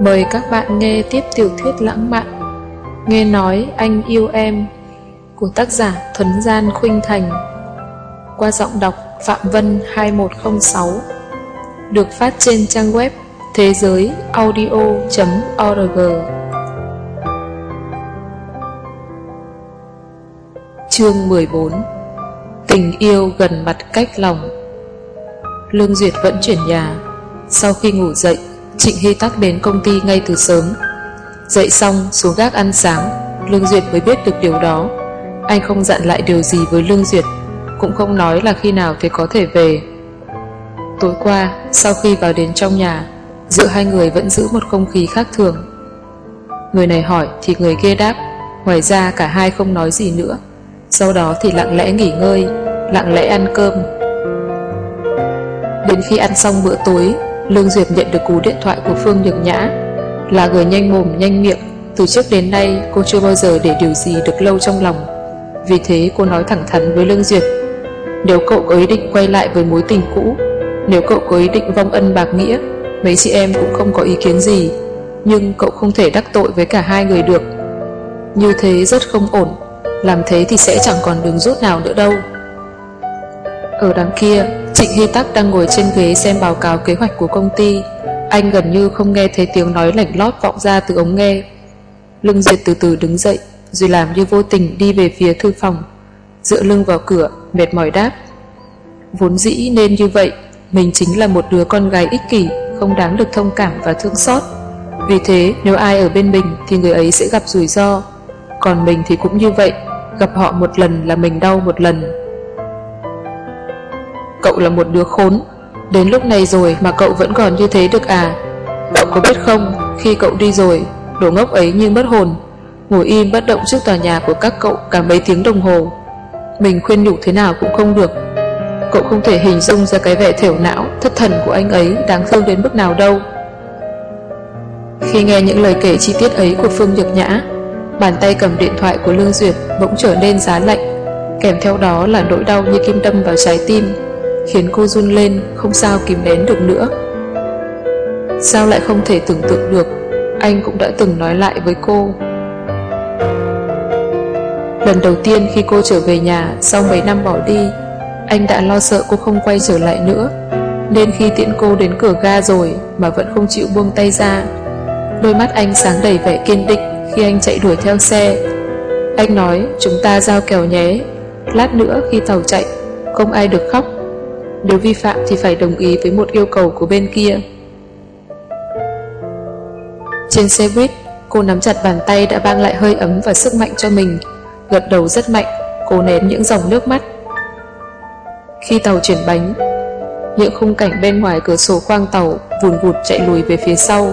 Mời các bạn nghe tiếp tiểu thuyết lãng mạn. Nghe nói anh yêu em, của tác giả Thuấn Gian Khuynh Thành. Qua giọng đọc Phạm Vân 2106 được phát trên trang web thế giới audio.org Chương 14 Tình yêu gần mặt cách lòng. Lương Duyệt vẫn chuyển nhà. Sau khi ngủ dậy Trịnh Hy Tắc đến công ty ngay từ sớm. Dậy xong, xuống gác ăn sáng, Lương Duyệt mới biết được điều đó. Anh không dặn lại điều gì với Lương Duyệt, Cũng không nói là khi nào thì có thể về. Tối qua, Sau khi vào đến trong nhà, Giữa hai người vẫn giữ một không khí khác thường. Người này hỏi thì người kia đáp, Ngoài ra cả hai không nói gì nữa. Sau đó thì lặng lẽ nghỉ ngơi, Lặng lẽ ăn cơm. Đến khi ăn xong bữa tối Lương Duyệt nhận được cú điện thoại của Phương Nhược Nhã, Là người nhanh mồm, nhanh miệng. Từ trước đến nay, cô chưa bao giờ để điều gì được lâu trong lòng. Vì thế, cô nói thẳng thắn với Lương Duyệt Nếu cậu có ý định quay lại với mối tình cũ, Nếu cậu có ý định vong ân bạc nghĩa, Mấy chị em cũng không có ý kiến gì, Nhưng cậu không thể đắc tội với cả hai người được. Như thế rất không ổn, Làm thế thì sẽ chẳng còn đường rút nào nữa đâu. Ở đằng kia. Trịnh Hy Tắc đang ngồi trên ghế xem báo cáo kế hoạch của công ty. Anh gần như không nghe thấy tiếng nói lạnh lót vọng ra từ ống nghe. Lưng Diệt từ từ đứng dậy, Rồi làm như vô tình đi về phía thư phòng, Dựa lưng vào cửa, Mệt mỏi đáp. Vốn dĩ nên như vậy, Mình chính là một đứa con gái ích kỷ, Không đáng được thông cảm và thương xót. Vì thế, nếu ai ở bên mình Thì người ấy sẽ gặp rủi ro. Còn mình thì cũng như vậy, Gặp họ một lần là mình đau một lần. Cậu là một đứa khốn. Đến lúc này rồi mà cậu vẫn còn như thế được à? Cậu có biết không, Khi cậu đi rồi, Đồ ngốc ấy như mất hồn. Ngồi im bất động trước tòa nhà của các cậu cả mấy tiếng đồng hồ. Mình khuyên nhủ thế nào cũng không được. Cậu không thể hình dung ra cái vẻ thiểu não, Thất thần của anh ấy đáng thương đến mức nào đâu. Khi nghe những lời kể chi tiết ấy của Phương Nhược Nhã, Bàn tay cầm điện thoại của Lương Duyệt Bỗng trở nên giá lạnh, Kèm theo đó là nỗi đau như kim đâm vào trái tim khiến cô run lên không sao kìm nén được nữa. Sao lại không thể tưởng tượng được anh cũng đã từng nói lại với cô. Lần đầu tiên khi cô trở về nhà sau mấy năm bỏ đi, anh đã lo sợ cô không quay trở lại nữa, nên khi tiễn cô đến cửa ga rồi mà vẫn không chịu buông tay ra. Đôi mắt anh sáng đầy vẻ kiên định khi anh chạy đuổi theo xe. Anh nói chúng ta giao kèo nhé, lát nữa khi tàu chạy, không ai được khóc nếu vi phạm thì phải đồng ý với một yêu cầu của bên kia. Trên xe buýt, cô nắm chặt bàn tay đã mang lại hơi ấm và sức mạnh cho mình, gật đầu rất mạnh, cô nén những dòng nước mắt. Khi tàu chuyển bánh, những khung cảnh bên ngoài cửa sổ khoang tàu vùn vụt chạy lùi về phía sau.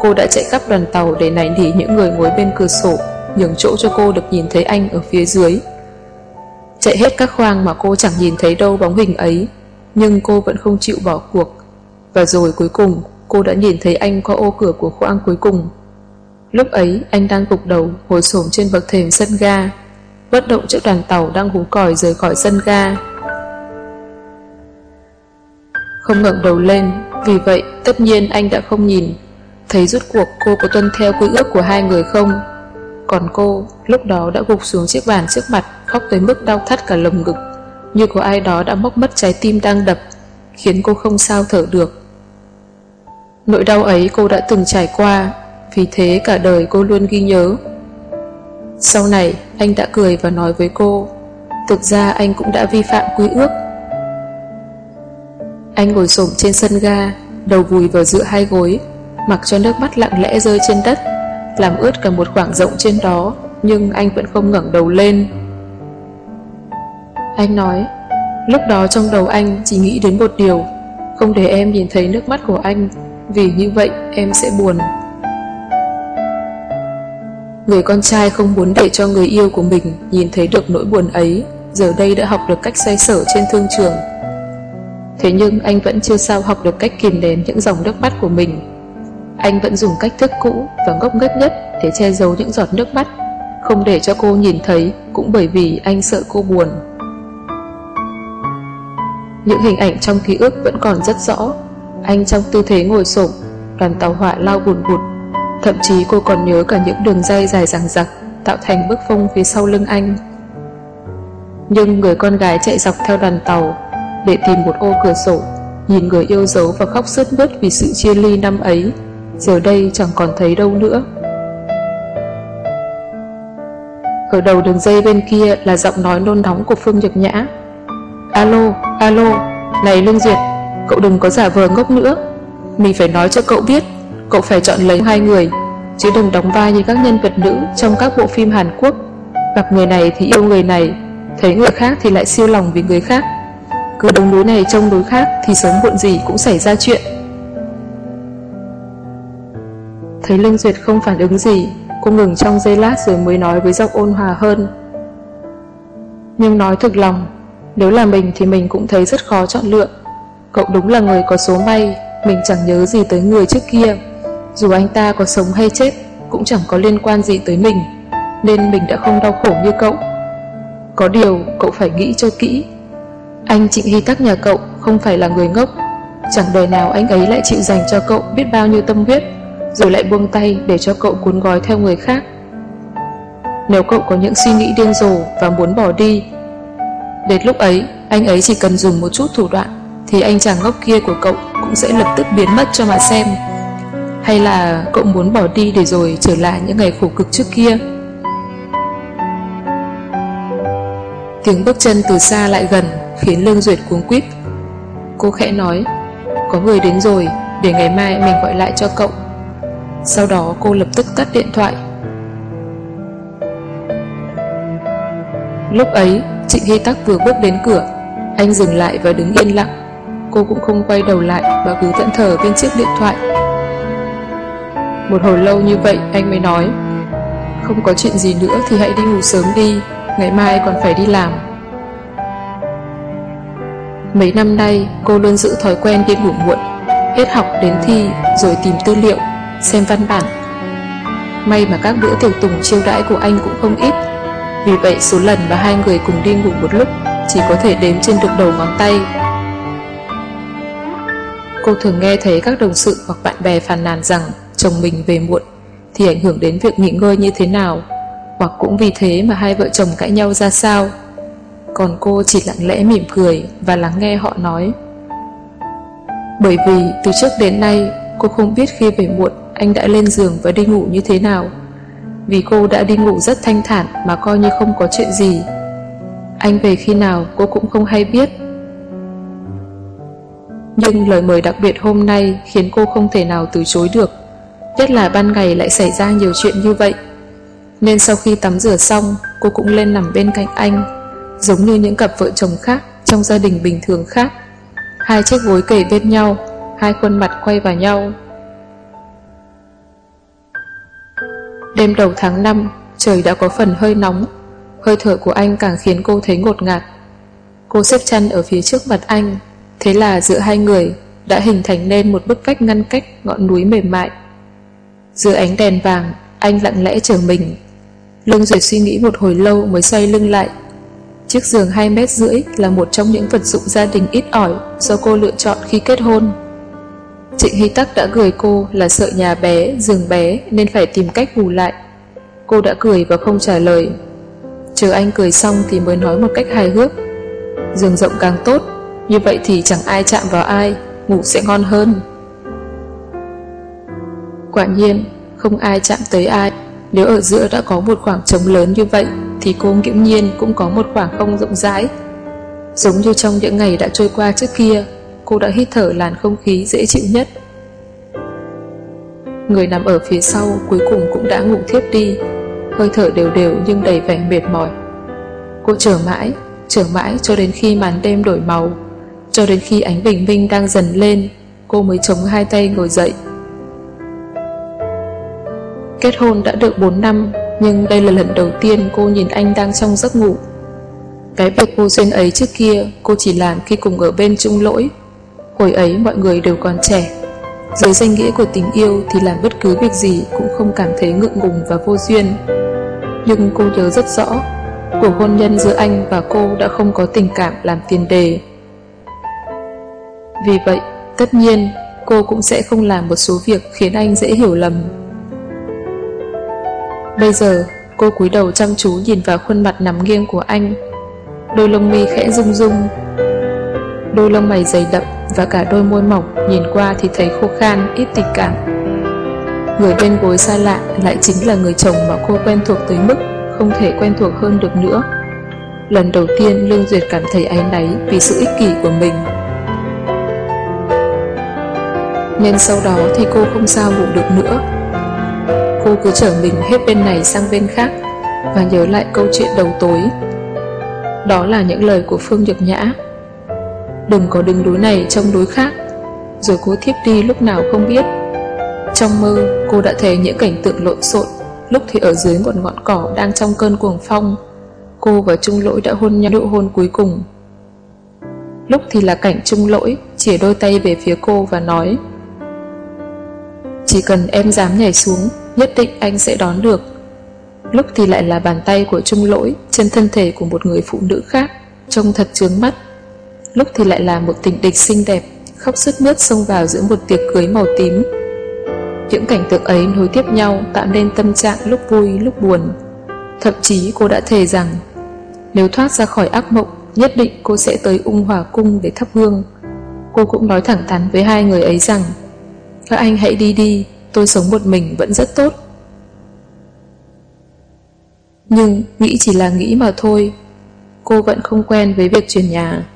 Cô đã chạy khắp đoàn tàu để nảy nỉ những người ngồi bên cửa sổ, nhường chỗ cho cô được nhìn thấy anh ở phía dưới. Chạy hết các khoang mà cô chẳng nhìn thấy đâu bóng hình ấy, nhưng cô vẫn không chịu bỏ cuộc. Và rồi cuối cùng, cô đã nhìn thấy anh qua ô cửa của khoang cuối cùng. Lúc ấy, anh đang gục đầu, ngồi xổm trên bậc thềm sân ga, bất động trước đoàn tàu đang hú còi rời khỏi sân ga. Không ngẩng đầu lên, vì vậy tất nhiên anh đã không nhìn, thấy rút cuộc cô có tuân theo quy ước của hai người không. Còn cô, lúc đó đã gục xuống chiếc bàn trước mặt, khóc tới mức đau thắt cả lồng ngực như có ai đó đã móc mất trái tim đang đập, khiến cô không sao thở được. Nỗi đau ấy cô đã từng trải qua, vì thế cả đời cô luôn ghi nhớ. Sau này, anh đã cười và nói với cô, thực ra anh cũng đã vi phạm quy ước. Anh ngồi xổm trên sân ga, đầu vùi vào giữa hai gối, mặc cho nước mắt lặng lẽ rơi trên đất, làm ướt cả một khoảng rộng trên đó, nhưng anh vẫn không ngẩng đầu lên. Anh nói, lúc đó trong đầu anh chỉ nghĩ đến một điều, không để em nhìn thấy nước mắt của anh, vì như vậy em sẽ buồn. Người con trai không muốn để cho người yêu của mình nhìn thấy được nỗi buồn ấy, giờ đây đã học được cách xoay sở trên thương trường. Thế nhưng anh vẫn chưa sao học được cách kìm nén những dòng nước mắt của mình. Anh vẫn dùng cách thức cũ và ngốc nghếch nhất để che giấu những giọt nước mắt, không để cho cô nhìn thấy cũng bởi vì anh sợ cô buồn. Những hình ảnh trong ký ức vẫn còn rất rõ Anh trong tư thế ngồi sổm Đoàn tàu hỏa lao bùn bụt Thậm chí cô còn nhớ cả những đường dây dài dằng dặc tạo thành bức phông phía sau lưng anh. Nhưng người con gái chạy dọc theo đoàn tàu để tìm một ô cửa sổ, nhìn người yêu dấu và khóc sướt mướt vì sự chia ly năm ấy, giờ đây chẳng còn thấy đâu nữa. Ở đầu đường dây bên kia là giọng nói nôn nóng của Phương Nhật Nhã. Alo, alo, này Lương Duyệt, cậu đừng có giả vờ ngốc nữa. Mình phải nói cho cậu biết, cậu phải chọn lấy hai người, chứ đừng đóng vai như các nhân vật nữ trong các bộ phim Hàn Quốc. Gặp người này thì yêu người này, thấy người khác thì lại siêu lòng vì người khác. Cứ đồng núi này trông núi khác thì sớm muộn gì cũng xảy ra chuyện. Thấy Lương Duyệt không phản ứng gì, cô ngừng trong giây lát rồi mới nói với giọng ôn hòa hơn. Nhưng nói thực lòng, nếu là mình thì mình cũng thấy rất khó chọn lựa. Cậu đúng là người có số may, mình chẳng nhớ gì tới người trước kia. Dù anh ta có sống hay chết, cũng chẳng có liên quan gì tới mình, nên mình đã không đau khổ như cậu. Có điều, cậu phải nghĩ cho kỹ. Anh Trịnh Hy Tắc nhà cậu không phải là người ngốc. Chẳng đời nào anh ấy lại chịu dành cho cậu biết bao nhiêu tâm huyết, rồi lại buông tay để cho cậu cuốn gói theo người khác. Nếu cậu có những suy nghĩ điên rồ và muốn bỏ đi, đến lúc ấy, anh ấy chỉ cần dùng một chút thủ đoạn, thì anh chàng ngốc kia của cậu cũng sẽ lập tức biến mất cho mà xem. Hay là cậu muốn bỏ đi để rồi trở lại những ngày khổ cực trước kia? Tiếng bước chân từ xa lại gần khiến Lương Duyệt cuống quýt. Cô khẽ nói, có người đến rồi, để ngày mai mình gọi lại cho cậu. Sau đó cô lập tức tắt điện thoại. Lúc ấy, Trịnh Hy Tắc vừa bước đến cửa, anh dừng lại và đứng yên lặng. Cô cũng không quay đầu lại và cứ tận thờ bên chiếc điện thoại. Một hồi lâu như vậy anh mới nói Không có chuyện gì nữa thì hãy đi ngủ sớm đi Ngày mai còn phải đi làm Mấy năm nay cô luôn giữ thói quen đi ngủ muộn Hết học đến thi rồi tìm tư liệu Xem văn bản May mà các bữa tiểu tùng chiêu đãi của anh cũng không ít vì vậy, số lần mà hai người cùng đi ngủ một lúc Chỉ có thể đếm trên được đầu ngón tay. Cô thường nghe thấy các đồng sự hoặc bạn bè phàn nàn rằng chồng mình về muộn thì ảnh hưởng đến việc nghỉ ngơi như thế nào, hoặc cũng vì thế mà hai vợ chồng cãi nhau ra sao. Còn cô chỉ lặng lẽ mỉm cười và lắng nghe họ nói. Bởi vì từ trước đến nay, cô không biết khi về muộn anh đã lên giường và đi ngủ như thế nào vì cô đã đi ngủ rất thanh thản mà coi như không có chuyện gì. Anh về khi nào cô cũng không hay biết. Nhưng lời mời đặc biệt hôm nay khiến cô không thể nào từ chối được, Nhất là ban ngày lại xảy ra nhiều chuyện như vậy. Nên sau khi tắm rửa xong, Cô cũng lên nằm bên cạnh anh, Giống như những cặp vợ chồng khác Trong gia đình bình thường khác. Hai chiếc gối kể bên nhau, Hai khuôn mặt quay vào nhau. Đêm đầu tháng 5 Trời đã có phần hơi nóng Hơi thở của anh càng khiến cô thấy ngột ngạt Cô xếp chăn ở phía trước mặt anh Thế là giữa hai người Đã hình thành nên một bức vách ngăn cách Ngọn núi mềm mại dưới ánh đèn vàng, anh lặng lẽ chờ mình. Lương Duyệt suy nghĩ một hồi lâu mới xoay lưng lại. Chiếc giường 2 mét rưỡi là một trong những vật dụng gia đình ít ỏi do cô lựa chọn khi kết hôn. Trịnh Hy Tắc đã gửi cô là sợ nhà bé, giường bé nên phải tìm cách bù lại. Cô đã cười và không trả lời. Chờ anh cười xong thì mới nói một cách hài hước. Giường rộng càng tốt, như vậy thì chẳng ai chạm vào ai, ngủ sẽ ngon hơn. Quả nhiên, không ai chạm tới ai. Nếu ở giữa đã có một khoảng trống lớn như vậy, thì cô nghiễm nhiên cũng có một khoảng không rộng rãi. Giống như trong những ngày đã trôi qua trước kia, cô đã hít thở làn không khí dễ chịu nhất. Người nằm ở phía sau cuối cùng cũng đã ngủ thiếp đi, hơi thở đều đều nhưng đầy vẻ mệt mỏi. Cô chờ mãi, chờ mãi cho đến khi màn đêm đổi màu, cho đến khi ánh bình minh đang dần lên, cô mới chống hai tay ngồi dậy. Kết hôn đã được 4 năm, nhưng đây là lần đầu tiên cô nhìn anh đang trong giấc ngủ. Cái việc vô duyên ấy trước kia cô chỉ làm khi cùng ở bên chung lỗi. Hồi ấy mọi người đều còn trẻ. Dưới danh nghĩa của tình yêu thì làm bất cứ việc gì cũng không cảm thấy ngượng ngùng và vô duyên. Nhưng cô nhớ rất rõ, cuộc hôn nhân giữa anh và cô đã không có tình cảm làm tiền đề. Vì vậy, tất nhiên, cô cũng sẽ không làm một số việc khiến anh dễ hiểu lầm Bây giờ, cô cúi đầu chăm chú nhìn vào khuôn mặt nằm nghiêng của anh. Đôi lông mi khẽ rung rung. Đôi lông mày dày đậm và cả đôi môi mỏng nhìn qua thì thấy khô khan, ít tình cảm. Người bên gối xa lạ lại chính là người chồng mà cô quen thuộc tới mức không thể quen thuộc hơn được nữa. Lần đầu tiên Lương Duyệt cảm thấy áy náy vì sự ích kỷ của mình. nên sau đó thì cô không sao ngủ được nữa. Cô cứ chở mình hết bên này sang bên khác và nhớ lại câu chuyện đầu tối. Đó là những lời của Phương Nhược Nhã. Đừng có đứng đối này trong đối khác, rồi cô thiếp đi lúc nào không biết. Trong mơ, cô đã thấy những cảnh tượng lộn xộn, lúc thì ở dưới một ngọn cỏ đang trong cơn cuồng phong. Cô và Trung Lỗi đã hôn nhau nụ hôn cuối cùng. Lúc thì là cảnh Trung Lỗi chỉ đôi tay về phía cô và nói Chỉ cần em dám nhảy xuống, nhất định anh sẽ đón được. Lúc thì lại là bàn tay của Trung Lỗi trên thân thể của một người phụ nữ khác, trông thật chướng mắt. Lúc thì lại là một tình địch xinh đẹp, khóc sướt mướt xông vào giữa một tiệc cưới màu tím những cảnh tượng ấy nối tiếp nhau tạo nên tâm trạng lúc vui lúc buồn. Thậm chí cô đã thề rằng nếu thoát ra khỏi ác mộng nhất định cô sẽ tới ung hòa cung để thắp hương. Cô cũng nói thẳng thắn với hai người ấy rằng các anh hãy đi đi, tôi sống một mình vẫn rất tốt. Nhưng nghĩ chỉ là nghĩ mà thôi, cô vẫn không quen với việc chuyển nhà.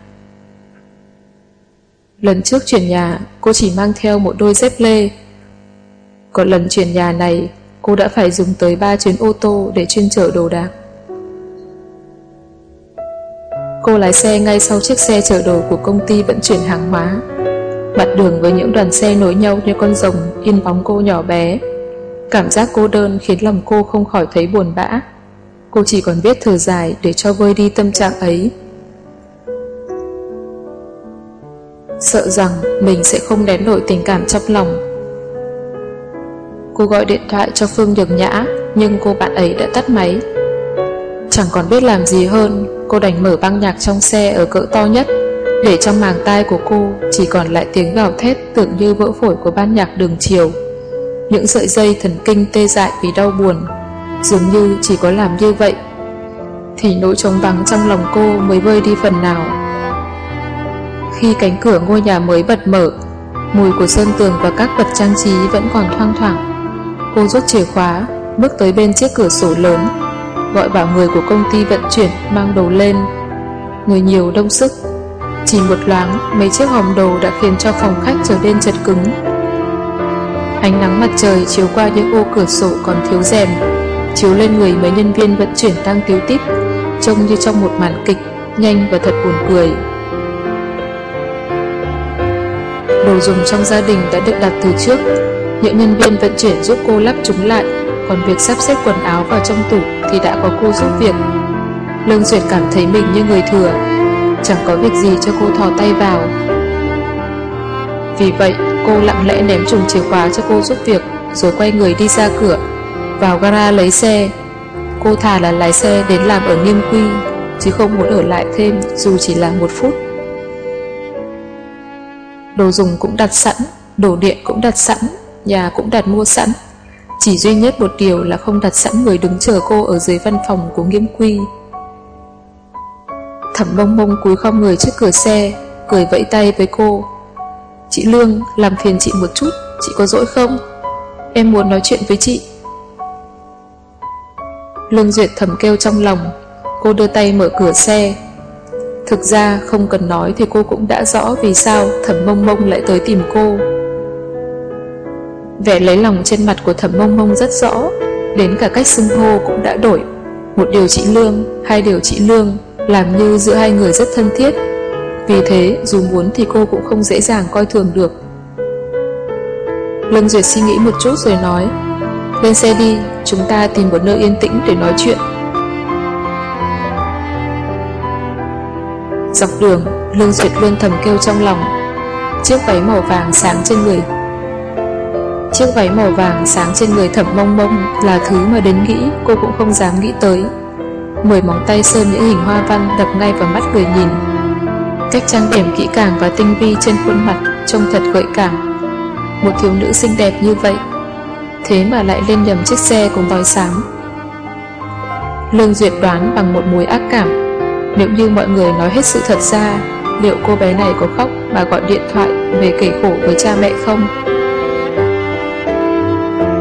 Lần trước chuyển nhà, cô chỉ mang theo một đôi dép lê còn lần chuyển nhà này, cô đã phải dùng tới 3 chuyến ô tô để chuyên chở đồ đạc. Cô lái xe ngay sau chiếc xe chở đồ của công ty vận chuyển hàng hóa. Mặt đường với những đoàn xe nối nhau như con rồng yên bóng cô nhỏ bé. Cảm giác cô đơn khiến lòng cô không khỏi thấy buồn bã. Cô chỉ còn biết thở dài để cho vơi đi tâm trạng ấy. Sợ rằng mình sẽ không nén nổi tình cảm trong lòng. Cô gọi điện thoại cho Phương Nhược Nhã, Nhưng cô bạn ấy đã tắt máy. Chẳng còn biết làm gì hơn, Cô đành mở băng nhạc trong xe ở cỡ to nhất, Để trong màng tai của cô Chỉ còn lại tiếng gào thét Tưởng như vỡ phổi của ban nhạc đường chiều. Những sợi dây thần kinh tê dại vì đau buồn, Dường như chỉ có làm như vậy. Thì nỗi trống vắng trong lòng cô mới vơi đi phần nào. Khi cánh cửa ngôi nhà mới bật mở Mùi của sơn tường và các vật trang trí vẫn còn thoang thoảng Cô rút chìa khóa, bước tới bên chiếc cửa sổ lớn, gọi bảo người của công ty vận chuyển mang đồ lên. Người nhiều đông sức. Chỉ một loáng, mấy chiếc hòm đồ đã khiến cho phòng khách trở nên chật cứng. Ánh nắng mặt trời chiếu qua những ô cửa sổ còn thiếu rèm, chiếu lên người mấy nhân viên vận chuyển đang tiếu tít, trông như trong một màn kịch, nhanh và thật buồn cười. Đồ dùng trong gia đình đã được đặt từ trước, những nhân viên vận chuyển giúp cô lắp chúng lại Còn việc sắp xếp quần áo vào trong tủ Thì đã có cô giúp việc. Lương Duyệt cảm thấy mình như người thừa Chẳng có việc gì cho cô thò tay vào. Vì vậy cô lặng lẽ ném chùm chìa khóa cho cô giúp việc Rồi quay người đi ra cửa. Vào gara lấy xe Cô thà là lái xe đến làm ở Nghiêm Quy Chứ không muốn ở lại thêm Dù chỉ là một phút. Đồ dùng cũng đặt sẵn Đồ điện cũng đặt sẵn nhà cũng đặt mua sẵn. Chỉ duy nhất một điều là không đặt sẵn người đứng chờ cô ở dưới văn phòng của nghiêm quy. Thẩm bông bông cúi không người trước cửa xe, cười vẫy tay với cô. Chị Lương, làm phiền chị một chút, chị có dỗi không? Em muốn nói chuyện với chị. Lương Duyệt thầm kêu trong lòng, cô đưa tay mở cửa xe. Thực ra không cần nói thì cô cũng đã rõ vì sao thẩm mông mông lại tới tìm cô. Vẻ lấy lòng trên mặt của thẩm mông mông rất rõ Đến cả cách xưng hô cũng đã đổi. Một điều chị Lương, hai điều chị Lương Làm như giữa hai người rất thân thiết. Vì thế dù muốn thì cô cũng không dễ dàng coi thường được. Lâm Duyệt suy nghĩ một chút rồi nói Lên xe đi, chúng ta tìm một nơi yên tĩnh để nói chuyện. Dọc đường, Lương Duyệt luôn thầm kêu trong lòng Chiếc váy màu vàng sáng trên người Chiếc váy màu vàng sáng trên người thẩm mông mông là thứ mà đến nghĩ cô cũng không dám nghĩ tới. Mười móng tay sơn những hình hoa văn đập ngay vào mắt người nhìn. Cách trang điểm kỹ càng và tinh vi trên khuôn mặt trông thật gợi cảm. Một thiếu nữ xinh đẹp như vậy, thế mà lại lên nhầm chiếc xe cùng vòi sáng. Lương Duyệt đoán bằng một mối ác cảm nếu như mọi người nói hết sự thật ra Liệu cô bé này có khóc mà gọi điện thoại về kể khổ với cha mẹ không?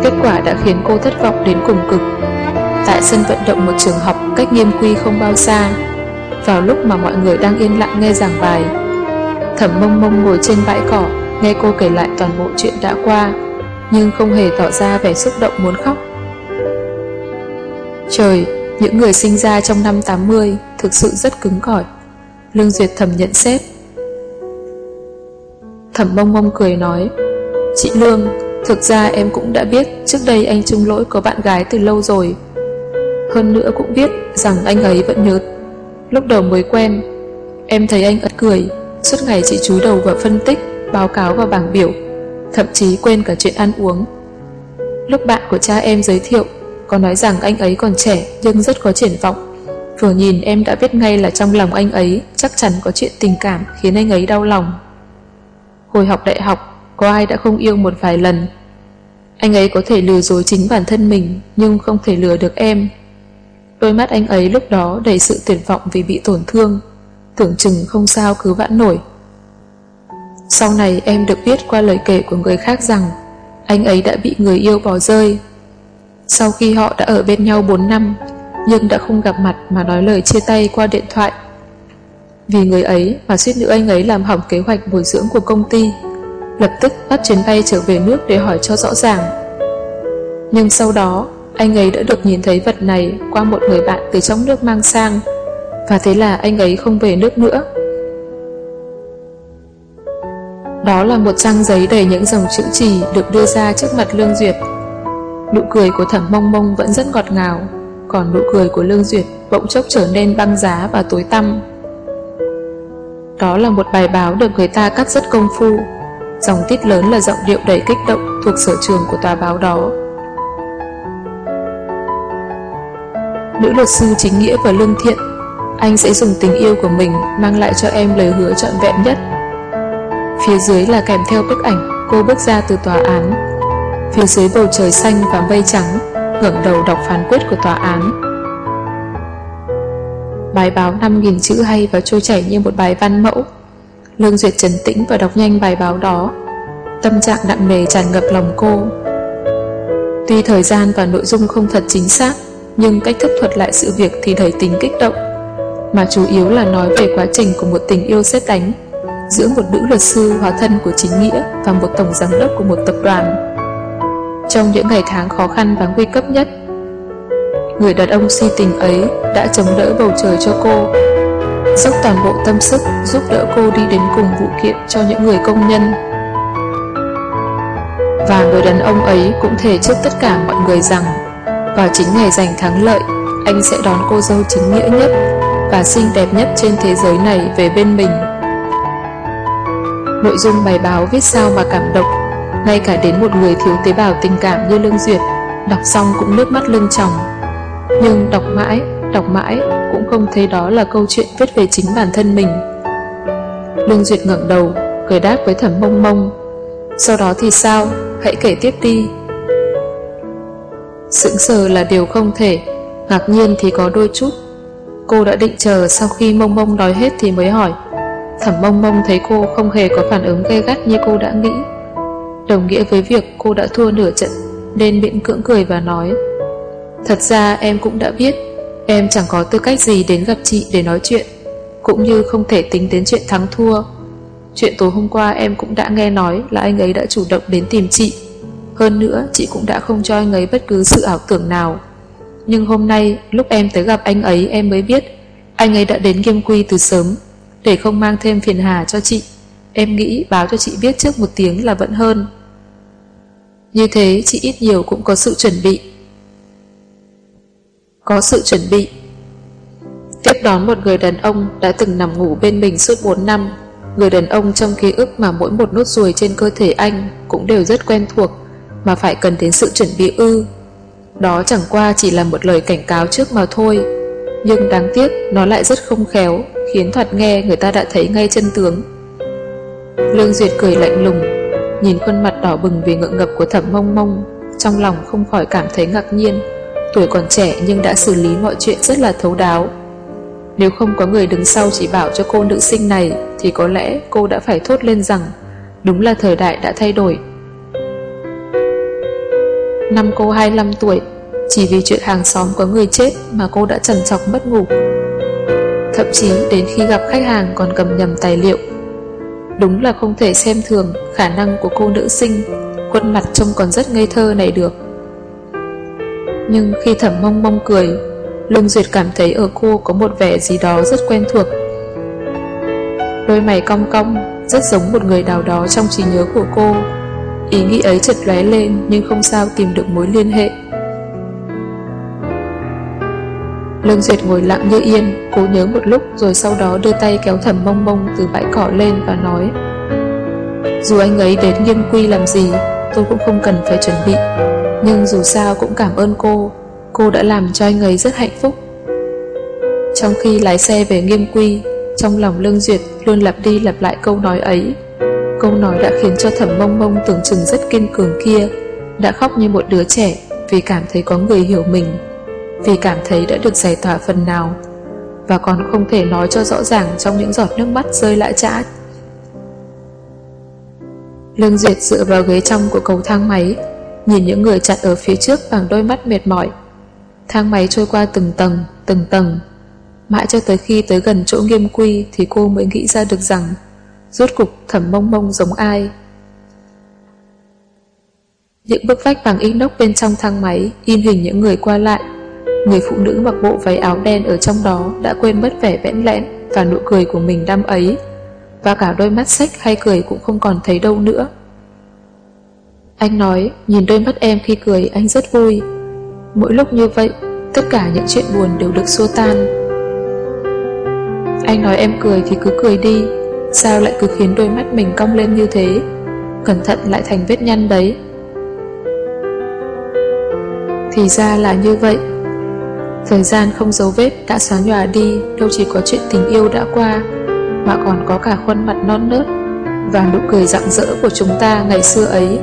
Kết quả đã khiến cô thất vọng đến cùng cực. Tại sân vận động một trường học cách nghiêm quy không bao xa. Vào lúc mà mọi người đang yên lặng nghe giảng bài Thẩm mông mông ngồi trên bãi cỏ Nghe cô kể lại toàn bộ chuyện đã qua Nhưng không hề tỏ ra vẻ xúc động muốn khóc. Trời, những người sinh ra trong năm 80 thực sự rất cứng cỏi. Lương Duyệt thầm nhận xét. Thẩm mông mông cười nói, Chị Lương, thực ra em cũng đã biết trước đây anh Trung Lỗi có bạn gái từ lâu rồi. Hơn nữa cũng biết rằng anh ấy vẫn nhớ. Lúc đầu mới quen, em thấy anh ất cười, suốt ngày chỉ chúi đầu vào phân tích, báo cáo vào bảng biểu, thậm chí quên cả chuyện ăn uống. Lúc bạn của cha em giới thiệu có nói rằng anh ấy còn trẻ nhưng rất có triển vọng. Vừa nhìn em đã biết ngay là trong lòng anh ấy chắc chắn có chuyện tình cảm khiến anh ấy đau lòng. Hồi học đại học, có ai đã không yêu một vài lần. Anh ấy có thể lừa dối chính bản thân mình nhưng không thể lừa được em. Đôi mắt anh ấy lúc đó đầy sự tuyệt vọng vì bị tổn thương, tưởng chừng không sao cứ vãn nổi. Sau này em được biết qua lời kể của người khác rằng anh ấy đã bị người yêu bỏ rơi sau khi họ đã ở bên nhau 4 năm, nhưng đã không gặp mặt mà nói lời chia tay qua điện thoại. Vì người ấy mà suýt nữa anh ấy làm hỏng kế hoạch bồi dưỡng của công ty, lập tức bắt chuyến bay trở về nước để hỏi cho rõ ràng. Nhưng sau đó, anh ấy đã được nhìn thấy vật này qua một người bạn từ trong nước mang sang, và thế là anh ấy không về nước nữa. Đó là một trang giấy đầy những dòng chữ trì được đưa ra trước mặt Lương Duyệt. Nụ cười của thẩm mông mông vẫn rất ngọt ngào còn nụ cười của Lương Duyệt bỗng chốc trở nên băng giá và tối tăm. Đó là một bài báo được người ta cắt rất công phu. Dòng tít lớn là giọng điệu đầy kích động thuộc sở trường của tòa báo đó. Nữ luật sư chính nghĩa và lương thiện, Anh sẽ dùng tình yêu của mình mang lại cho em lời hứa trọn vẹn nhất. Phía dưới là kèm theo bức ảnh, cô bước ra từ tòa án. Phía dưới bầu trời xanh và mây trắng ngẩng đầu đọc phán quyết của tòa án. Bài báo 5.000 chữ hay và trôi chảy như một bài văn mẫu. Lương Duyệt trấn tĩnh và đọc nhanh bài báo đó. Tâm trạng nặng nề tràn ngập lòng cô. Tuy thời gian và nội dung không thật chính xác, Nhưng cách thức thuật lại sự việc thì đầy tính kích động. Mà chủ yếu là nói về quá trình của một tình yêu xét đánh Giữa một nữ luật sư hóa thân của chính nghĩa Và một tổng giám đốc của một tập đoàn trong những ngày tháng khó khăn và nguy cấp nhất. Người đàn ông si tình ấy đã chống đỡ bầu trời cho cô, dốc toàn bộ tâm sức giúp đỡ cô đi đến cùng vụ kiện cho những người công nhân. Và người đàn ông ấy cũng thể trước tất cả mọi người rằng vào chính ngày giành thắng lợi, anh sẽ đón cô dâu chính nghĩa nhất và xinh đẹp nhất trên thế giới này về bên mình. Nội dung bài báo viết sao mà cảm động ngay cả đến một người thiếu tế bào tình cảm như Lương Duyệt Đọc xong cũng nước mắt lưng tròng. Nhưng đọc mãi, đọc mãi Cũng không thấy đó là câu chuyện viết về chính bản thân mình. Lương Duyệt ngẩng đầu Cười đáp với thẩm mông mông. Sau đó thì sao? Hãy kể tiếp đi. Sững sờ là điều không thể Ngạc nhiên thì có đôi chút. Cô đã định chờ sau khi mông mông nói hết thì mới hỏi. Thẩm mông mông thấy cô không hề có phản ứng gay gắt như cô đã nghĩ. Đồng nghĩa với việc cô đã thua nửa trận, Nên miễn cưỡng cười và nói, Thật ra em cũng đã biết, Em chẳng có tư cách gì đến gặp chị để nói chuyện, Cũng như không thể tính đến chuyện thắng thua. Chuyện tối hôm qua em cũng đã nghe nói Là anh ấy đã chủ động đến tìm chị, Hơn nữa chị cũng đã không cho anh ấy Bất cứ sự ảo tưởng nào. Nhưng hôm nay, lúc em tới gặp anh ấy, Em mới biết, anh ấy đã đến nghiêm quy từ sớm, Để không mang thêm phiền hà cho chị. Em nghĩ báo cho chị biết trước một tiếng là vẫn hơn như thế chị ít nhiều cũng có sự chuẩn bị. Có sự chuẩn bị. Tiếp đón một người đàn ông đã từng nằm ngủ bên mình suốt 4 năm. Người đàn ông trong ký ức mà mỗi một nốt ruồi trên cơ thể anh cũng đều rất quen thuộc, mà phải cần đến sự chuẩn bị ư. Đó chẳng qua chỉ là một lời cảnh cáo trước mà thôi. Nhưng đáng tiếc nó lại rất không khéo, khiến thoạt nghe người ta đã thấy ngay chân tướng. Lương Duyệt cười lạnh lùng, Nhìn khuôn mặt đỏ bừng vì ngượng ngập của thẩm mông mông Trong lòng không khỏi cảm thấy ngạc nhiên Tuổi còn trẻ nhưng đã xử lý mọi chuyện rất là thấu đáo. Nếu không có người đứng sau chỉ bảo cho cô nữ sinh này thì có lẽ cô đã phải thốt lên rằng đúng là thời đại đã thay đổi. Năm cô 25 tuổi, chỉ vì chuyện hàng xóm có người chết mà cô đã trần trọc mất ngủ. Thậm chí đến khi gặp khách hàng còn cầm nhầm tài liệu. Đúng là không thể xem thường khả năng của cô nữ sinh, khuôn mặt trông còn rất ngây thơ này được. Nhưng khi thẩm mông mông cười, Lương Duyệt cảm thấy ở cô có một vẻ gì đó rất quen thuộc. Đôi mày cong cong, rất giống một người nào đó trong trí nhớ của cô. Ý nghĩ ấy chợt lóe lên nhưng không sao tìm được mối liên hệ. Lương Duyệt ngồi lặng như yên, cố nhớ một lúc rồi sau đó đưa tay kéo thẩm mông mông từ bãi cỏ lên và nói Dù anh ấy đến nghiêm quy làm gì, tôi cũng không cần phải chuẩn bị. Nhưng dù sao cũng cảm ơn cô, cô đã làm cho anh ấy rất hạnh phúc. Trong khi lái xe về nghiêm quy, trong lòng Lương Duyệt luôn lặp đi lặp lại câu nói ấy. Câu nói đã khiến cho thẩm mông mông tưởng chừng rất kiên cường kia, đã khóc như một đứa trẻ vì cảm thấy có người hiểu mình vì cảm thấy đã được giải tỏa phần nào và còn không thể nói cho rõ ràng trong những giọt nước mắt rơi lã chã. Lương Duyệt dựa vào ghế trong của cầu thang máy, nhìn những người chặn ở phía trước bằng đôi mắt mệt mỏi. Thang máy trôi qua từng tầng, từng tầng. Mãi cho tới khi tới gần chỗ nghiêm quy thì cô mới nghĩ ra được rằng rốt cục thẩm mông mông giống ai. Những bức vách bằng inox bên trong thang máy in hình những người qua lại Người phụ nữ mặc bộ váy áo đen ở trong đó đã quên mất vẻ bẽn lẽn và nụ cười của mình năm ấy, và cả đôi mắt sách hay cười cũng không còn thấy đâu nữa. Anh nói, nhìn đôi mắt em khi cười anh rất vui. Mỗi lúc như vậy, tất cả những chuyện buồn đều được xua tan. Anh nói em cười thì cứ cười đi, sao lại cứ khiến đôi mắt mình cong lên như thế? Cẩn thận lại thành vết nhăn đấy. Thì ra là như vậy. Thời gian không dấu vết đã xóa nhòa đi, đâu chỉ có chuyện tình yêu đã qua, mà còn có cả khuôn mặt non nớt và nụ cười rạng rỡ của chúng ta ngày xưa ấy.